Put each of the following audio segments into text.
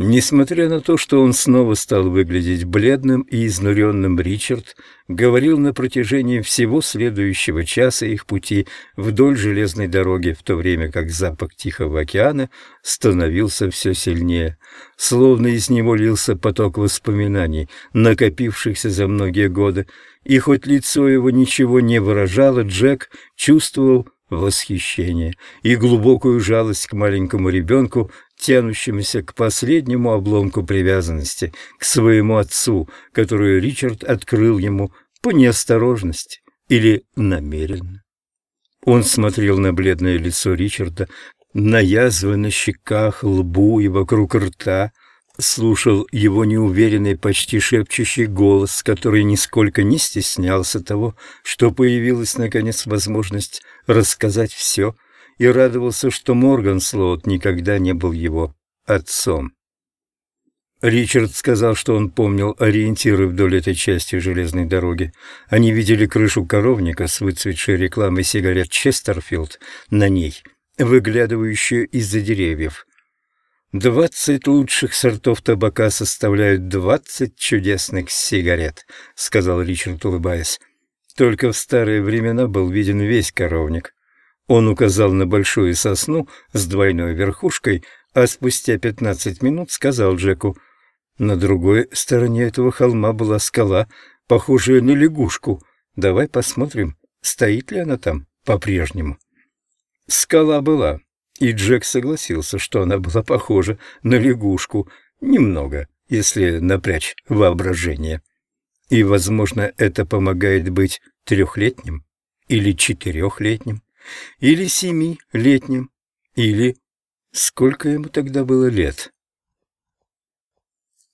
Несмотря на то, что он снова стал выглядеть бледным и изнуренным, Ричард говорил на протяжении всего следующего часа их пути вдоль железной дороги, в то время как запах Тихого океана становился все сильнее. Словно из него лился поток воспоминаний, накопившихся за многие годы, и хоть лицо его ничего не выражало, Джек чувствовал восхищение и глубокую жалость к маленькому ребенку, тянущемуся к последнему обломку привязанности, к своему отцу, которую Ричард открыл ему по неосторожности или намеренно. Он смотрел на бледное лицо Ричарда, на язвы на щеках, лбу и вокруг рта, слушал его неуверенный, почти шепчущий голос, который нисколько не стеснялся того, что появилась, наконец, возможность рассказать все, и радовался, что Морган Слоут никогда не был его отцом. Ричард сказал, что он помнил ориентиры вдоль этой части железной дороги. Они видели крышу коровника с выцветшей рекламой сигарет «Честерфилд» на ней, выглядывающую из-за деревьев. «Двадцать лучших сортов табака составляют двадцать чудесных сигарет», — сказал Ричард, улыбаясь. «Только в старые времена был виден весь коровник». Он указал на большую сосну с двойной верхушкой, а спустя пятнадцать минут сказал Джеку, «На другой стороне этого холма была скала, похожая на лягушку. Давай посмотрим, стоит ли она там по-прежнему». Скала была, и Джек согласился, что она была похожа на лягушку, немного, если напрячь воображение. И, возможно, это помогает быть трехлетним или четырехлетним, или семилетним, или... Сколько ему тогда было лет?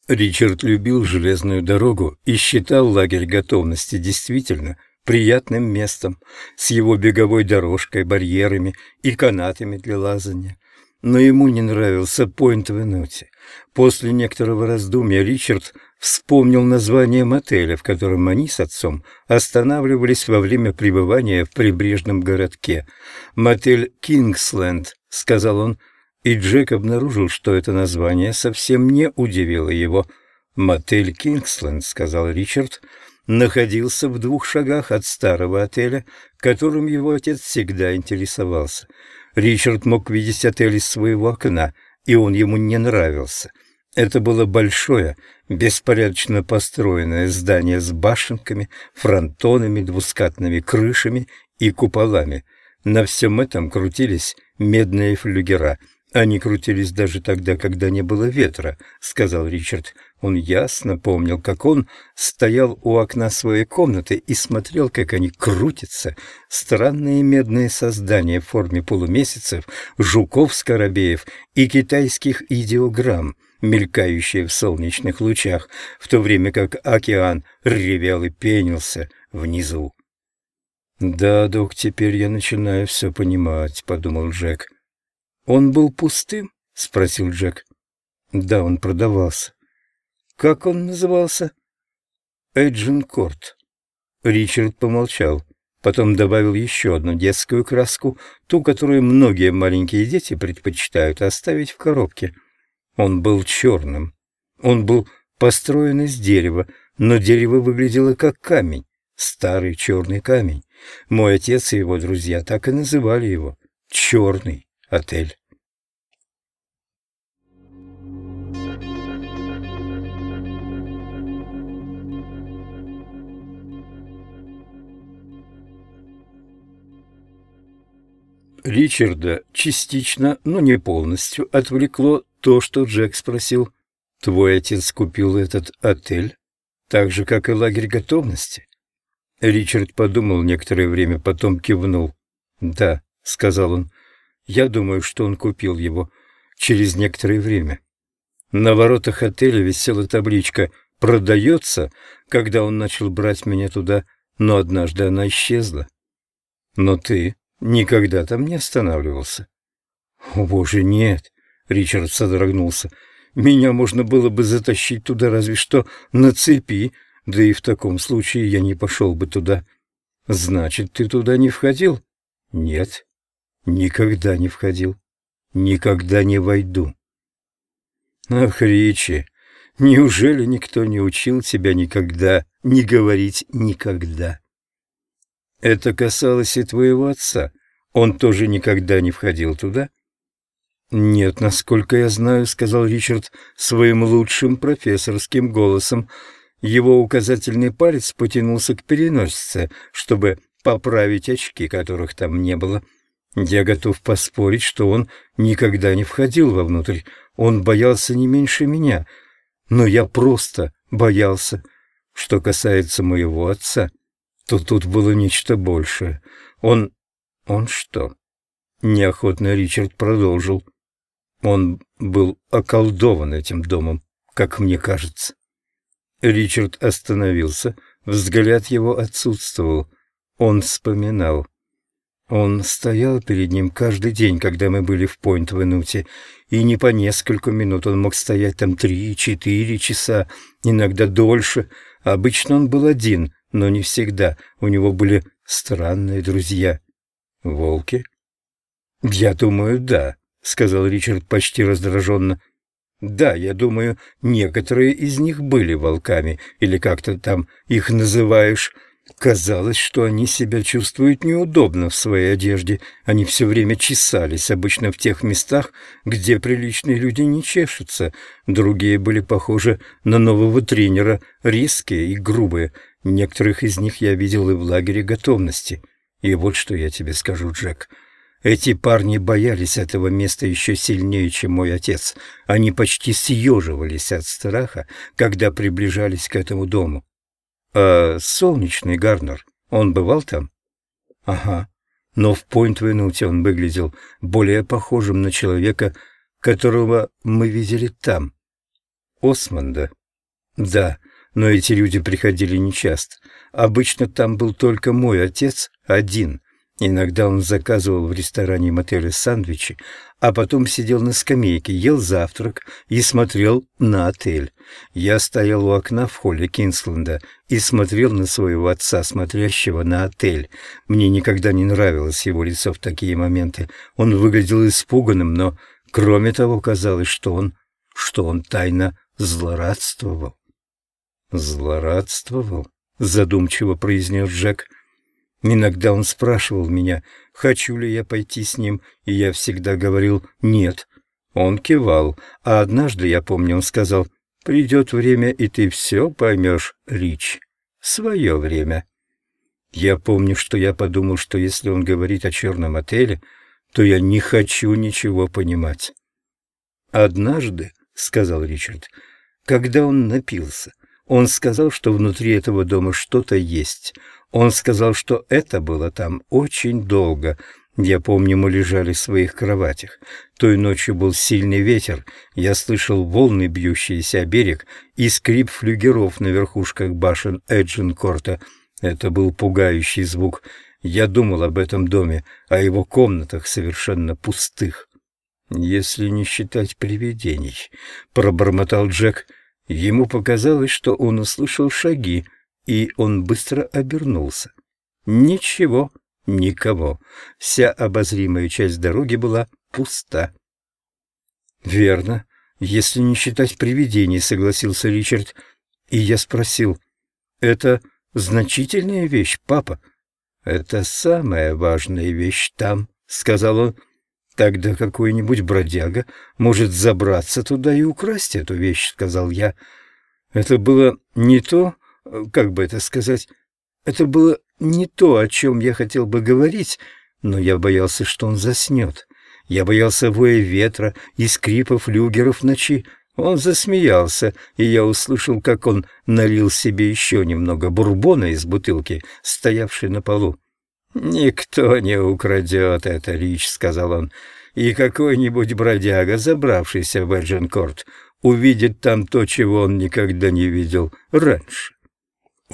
Ричард любил железную дорогу и считал лагерь готовности действительно приятным местом, с его беговой дорожкой, барьерами и канатами для лазания. Но ему не нравился Пойнт в Энуте. После некоторого раздумья Ричард вспомнил название мотеля, в котором они с отцом останавливались во время пребывания в прибрежном городке. «Мотель Кингсленд», — сказал он, и Джек обнаружил, что это название совсем не удивило его. «Мотель Кингсленд», — сказал Ричард, — находился в двух шагах от старого отеля, которым его отец всегда интересовался. Ричард мог видеть отель из своего окна, и он ему не нравился. Это было большое, беспорядочно построенное здание с башенками, фронтонами, двускатными крышами и куполами. На всем этом крутились медные флюгера — они крутились даже тогда, когда не было ветра, — сказал Ричард. Он ясно помнил, как он стоял у окна своей комнаты и смотрел, как они крутятся. Странные медные создания в форме полумесяцев, жуков-скоробеев и китайских идеограмм, мелькающие в солнечных лучах, в то время как океан ревел и пенился внизу. «Да, док, теперь я начинаю все понимать», — подумал Джек. «Он был пустым?» — спросил Джек. «Да, он продавался». «Как он назывался?» «Эджинкорт». Ричард помолчал, потом добавил еще одну детскую краску, ту, которую многие маленькие дети предпочитают оставить в коробке. Он был черным. Он был построен из дерева, но дерево выглядело как камень, старый черный камень. Мой отец и его друзья так и называли его — черный отель. Ричарда частично, но не полностью отвлекло то, что Джек спросил. «Твой отец купил этот отель, так же, как и лагерь готовности?» Ричард подумал некоторое время, потом кивнул. «Да», — сказал он, я думаю, что он купил его через некоторое время. На воротах отеля висела табличка «Продается», когда он начал брать меня туда, но однажды она исчезла. Но ты никогда там не останавливался. О, боже, нет, Ричард содрогнулся. Меня можно было бы затащить туда разве что на цепи, да и в таком случае я не пошел бы туда. Значит, ты туда не входил? Нет. Никогда не входил. Никогда не войду. Ах, Ричи, неужели никто не учил тебя никогда не говорить «никогда»? Это касалось и твоего отца. Он тоже никогда не входил туда? Нет, насколько я знаю, сказал Ричард своим лучшим профессорским голосом. Его указательный палец потянулся к переносице, чтобы поправить очки, которых там не было. Я готов поспорить, что он никогда не входил вовнутрь. Он боялся не меньше меня. Но я просто боялся. Что касается моего отца, то тут было нечто большее. Он... он что? Неохотно Ричард продолжил. Он был околдован этим домом, как мне кажется. Ричард остановился, взгляд его отсутствовал. Он вспоминал. Он стоял перед ним каждый день, когда мы были в Пойнт-Венуте, и не по несколько минут он мог стоять там три-четыре часа, иногда дольше. Обычно он был один, но не всегда. У него были странные друзья. Волки? Я думаю, да, сказал Ричард почти раздраженно. Да, я думаю, некоторые из них были волками, или как то там их называешь. Казалось, что они себя чувствуют неудобно в своей одежде. Они все время чесались, обычно в тех местах, где приличные люди не чешутся. Другие были похожи на нового тренера, резкие и грубые. Некоторых из них я видел и в лагере готовности. И вот что я тебе скажу, Джек. Эти парни боялись этого места еще сильнее, чем мой отец. Они почти съеживались от страха, когда приближались к этому дому. А солнечный Гарнер, он бывал там? Ага. Но в Пойнт-Венуте он выглядел более похожим на человека, которого мы видели там. Османда? Да, но эти люди приходили нечасто. Обычно там был только мой отец один. Иногда он заказывал в ресторане мотеля сандвичи, а потом сидел на скамейке, ел завтрак и смотрел на отель. Я стоял у окна в холле Кинсленда и смотрел на своего отца, смотрящего на отель. Мне никогда не нравилось его лицо в такие моменты. Он выглядел испуганным, но, кроме того, казалось, что он, что он тайно злорадствовал. «Злорадствовал?» — задумчиво произнес Джек. Иногда он спрашивал меня, хочу ли я пойти с ним, и я всегда говорил «нет». Он кивал, а однажды, я помню, он сказал «придет время, и ты все поймешь, Рич, свое время». Я помню, что я подумал, что если он говорит о черном отеле, то я не хочу ничего понимать. «Однажды», — сказал Ричард, — «когда он напился, он сказал, что внутри этого дома что-то есть». Он сказал, что это было там очень долго. Я помню, мы лежали в своих кроватях. Той ночью был сильный ветер. Я слышал волны, бьющиеся о берег, и скрип флюгеров на верхушках башен Эджинкорта. Это был пугающий звук. Я думал об этом доме, о его комнатах, совершенно пустых. «Если не считать привидений», — пробормотал Джек. Ему показалось, что он услышал шаги, и он быстро обернулся. Ничего, никого. Вся обозримая часть дороги была пуста. «Верно, если не считать привидений», — согласился Ричард. И я спросил, «Это значительная вещь, папа?» «Это самая важная вещь там», — сказал он. «Тогда какой-нибудь бродяга может забраться туда и украсть эту вещь», — сказал я. Это было не то, как бы это сказать, это было не то, о чем я хотел бы говорить, но я боялся, что он заснет. Я боялся воя ветра и скрипа флюгеров ночи. Он засмеялся, и я услышал, как он налил себе еще немного бурбона из бутылки, стоявшей на полу. «Никто не украдет это, Рич», — сказал он, — «и какой-нибудь бродяга, забравшийся в Эдженкорт, увидит там то, чего он никогда не видел раньше».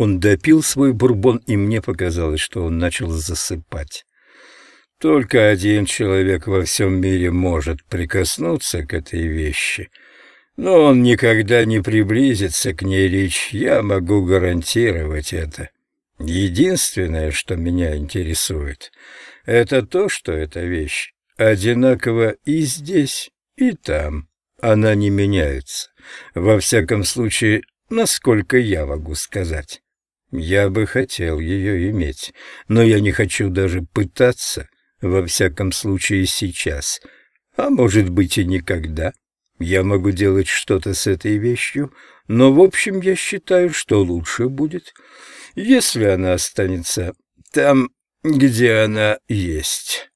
Он допил свой бурбон, и мне показалось, что он начал засыпать. Только один человек во всем мире может прикоснуться к этой вещи, но он никогда не приблизится к ней, Рич, я могу гарантировать это. Единственное, что меня интересует, это то, что эта вещь одинакова и здесь, и там, Она не меняется. Во всяком случае, насколько я могу сказать. Я бы хотел ее иметь, но я не хочу даже пытаться, во всяком случае сейчас, а может быть и никогда. Я могу делать что-то с этой вещью, но в общем я считаю, что лучше будет, если она останется там, где она есть.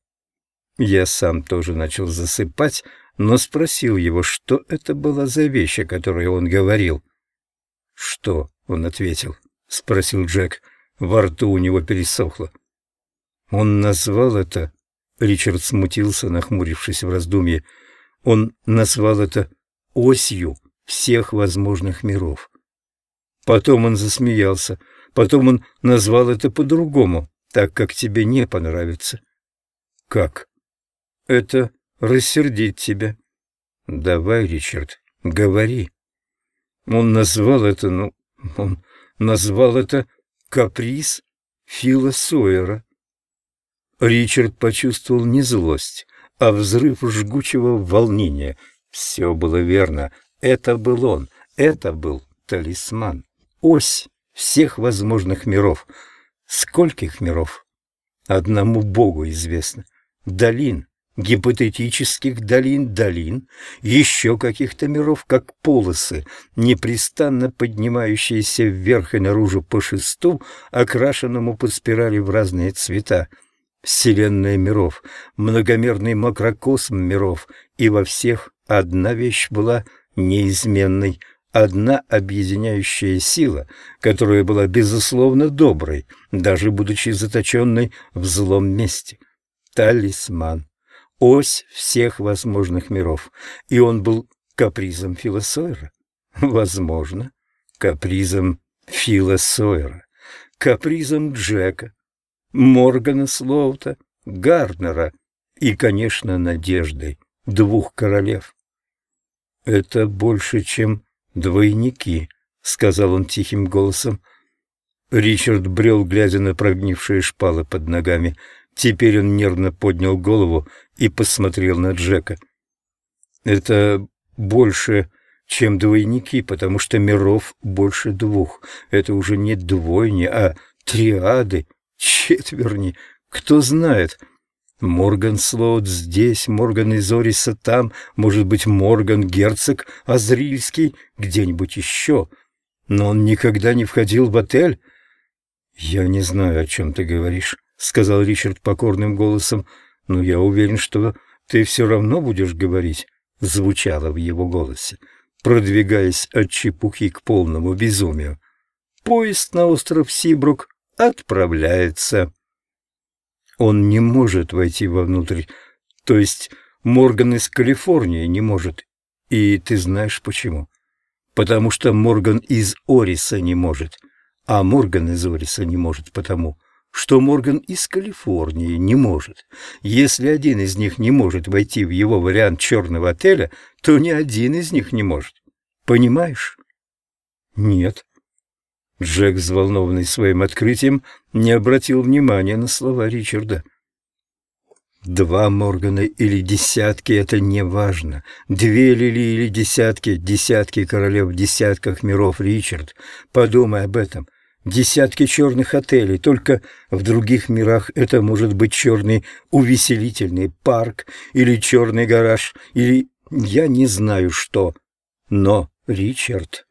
Я сам тоже начал засыпать, но спросил его, что это была за вещь, о которой он говорил. «Что?» — он ответил. — спросил Джек. Во рту у него пересохло. Он назвал это... Ричард смутился, нахмурившись в раздумье. Он назвал это осью всех возможных миров. Потом он засмеялся. Потом он назвал это по-другому, так как тебе не понравится. Как? Это рассердит тебя. Давай, Ричард, говори. Он назвал это, ну, он назвал это каприз Фила Сойера. Ричард почувствовал не злость, а взрыв жгучего волнения. Все было верно. Это был он. Это был талисман. Ось всех возможных миров. Скольких миров? Одному Богу известно. Долин, гипотетических долин, долин, еще каких-то миров, как полосы, непрестанно поднимающиеся вверх и наружу по шесту, окрашенному по спирали в разные цвета. Вселенная миров, многомерный макрокосм миров, и во всех одна вещь была неизменной, одна объединяющая сила, которая была безусловно доброй, даже будучи заточенной в злом месте. Талисман ось всех возможных миров, и он был капризом Фила Сойера? Возможно, капризом Фила Сойера, капризом Джека, Моргана Слоута, Гарднера и, конечно, надеждой двух королев. «Это больше, чем двойники», — сказал он тихим голосом. Ричард брел, глядя на прогнившие шпалы под ногами. Теперь он нервно поднял голову и посмотрел на Джека. «Это больше, чем двойники, потому что миров больше двух. Это уже не двойни, а триады, четверни. Кто знает?» Морган Слоут здесь, Морган из Ориса там, может быть, Морган Герцог Азрильский где-нибудь еще. Но он никогда не входил в отель. Я не знаю, о чем ты говоришь. — сказал Ричард покорным голосом. «Но я уверен, что ты все равно будешь говорить», — звучало в его голосе, продвигаясь от чепухи к полному безумию. «Поезд на остров Сибрук отправляется». Он не может войти вовнутрь, то есть Морган из Калифорнии не может. И ты знаешь почему? Потому что Морган из Ориса не может, а Морган из Ориса не может потому, что Морган из Калифорнии не может. Если один из них не может войти в его вариант черного отеля, то ни один из них не может. Понимаешь? Нет. Джек, взволнованный своим открытием, не обратил внимания на слова Ричарда. Два Моргана или десятки — это не важно. Две Лили или десятки, десятки королев в десятках миров, Ричард. Подумай об этом. Десятки черных отелей, только в других мирах это может быть черный увеселительный парк или черный гараж, или я не знаю что. Но, Ричард,